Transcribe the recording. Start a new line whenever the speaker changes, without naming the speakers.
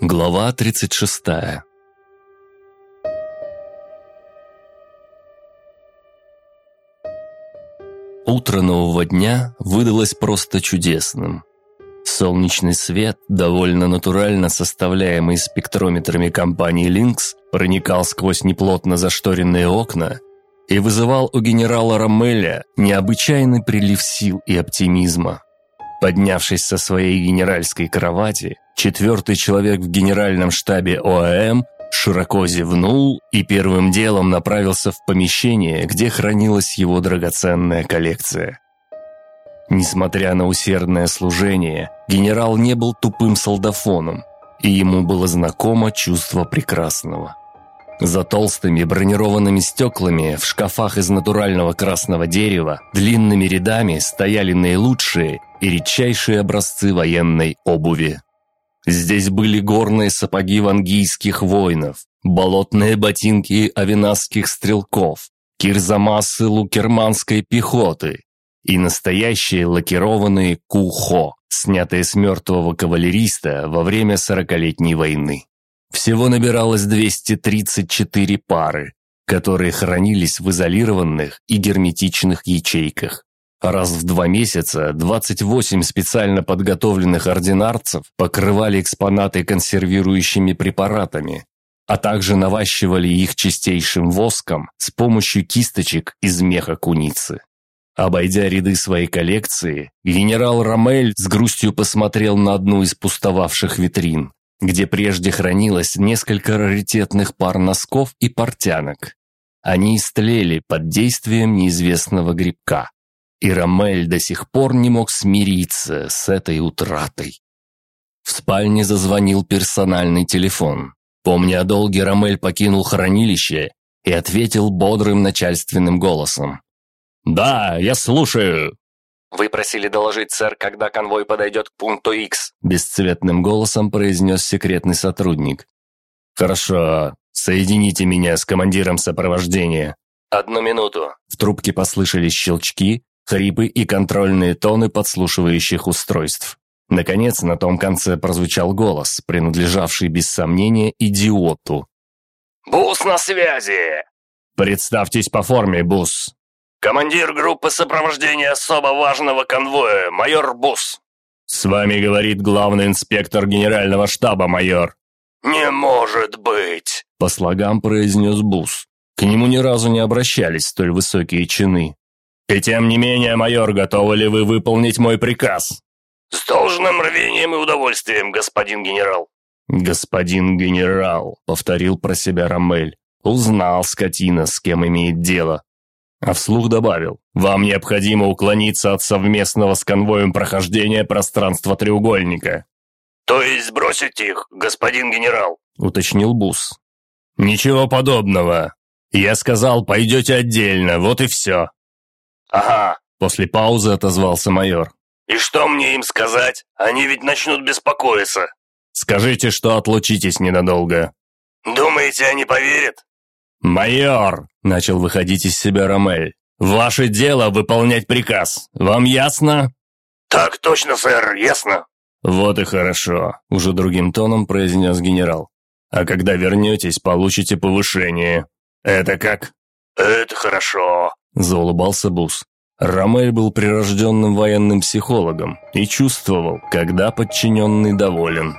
Глава 36 Утро нового дня выдалось просто чудесным. Солнечный свет, довольно натурально составляемый спектрометрами компании Lynx, проникал сквозь неплотно зашторенные окна и вызывал у генерала Ромеля необычайный прилив сил и оптимизма. Поднявшись со своей генеральской кровати, четвертый человек в генеральном штабе ОАМ широко зевнул и первым делом направился в помещение, где хранилась его драгоценная коллекция. Несмотря на усердное служение, генерал не был тупым солдафоном, и ему было знакомо чувство прекрасного. За толстыми бронированными стеклами в шкафах из натурального красного дерева длинными рядами стояли наилучшие и редчайшие образцы военной обуви. Здесь были горные сапоги вангийских воинов, болотные ботинки авенасских стрелков, кирзамасы лукерманской пехоты и настоящие лакированные кухо, снятые с мертвого кавалериста во время сорокалетней войны. Всего набиралось 234 пары, которые хранились в изолированных и герметичных ячейках. Раз в два месяца 28 специально подготовленных ординарцев покрывали экспонаты консервирующими препаратами, а также наващивали их чистейшим воском с помощью кисточек из меха куницы. Обойдя ряды своей коллекции, генерал Ромель с грустью посмотрел на одну из пустовавших витрин где прежде хранилось несколько раритетных пар носков и портянок. Они истлели под действием неизвестного грибка. И Ромель до сих пор не мог смириться с этой утратой. В спальне зазвонил персональный телефон. Помня о долге, Ромель покинул хранилище и ответил бодрым начальственным голосом. «Да, я слушаю».
«Вы просили доложить, сэр, когда конвой подойдет к пункту X»,
бесцветным голосом произнес секретный сотрудник. «Хорошо, соедините меня с командиром сопровождения».
«Одну минуту».
В трубке послышались щелчки, хрипы и контрольные тоны подслушивающих устройств. Наконец, на том конце прозвучал голос, принадлежавший без сомнения идиоту.
«Бус на связи!»
«Представьтесь по форме, Бус!»
«Командир группы сопровождения особо важного конвоя, майор Бус».
«С вами говорит главный инспектор генерального штаба, майор».
«Не может быть!»
– по слогам произнес Бус. К нему ни разу не обращались столь высокие чины. «И тем не менее, майор, готовы ли вы выполнить мой приказ?»
«С должным рвением и удовольствием, господин генерал».
«Господин генерал», — повторил про себя Ромель. «Узнал, скотина, с кем имеет дело. А вслух добавил, «Вам необходимо уклониться от совместного с конвоем прохождения пространства треугольника».
«То есть бросить их, господин генерал?»
— уточнил Бус. «Ничего подобного. Я сказал, пойдете отдельно, вот и все».
«Ага», —
после паузы отозвался майор.
«И что мне им сказать? Они ведь начнут беспокоиться».
«Скажите, что отлучитесь ненадолго».
«Думаете, они поверят?»
«Майор!» – начал выходить из себя Ромель. «Ваше дело выполнять приказ. Вам ясно?»
«Так точно, сэр, ясно».
«Вот и хорошо», – уже другим тоном произнес генерал. «А когда вернетесь, получите повышение». «Это как?»
«Это хорошо», –
заулыбался Бус. Ромель был прирожденным военным психологом и чувствовал, когда подчиненный доволен.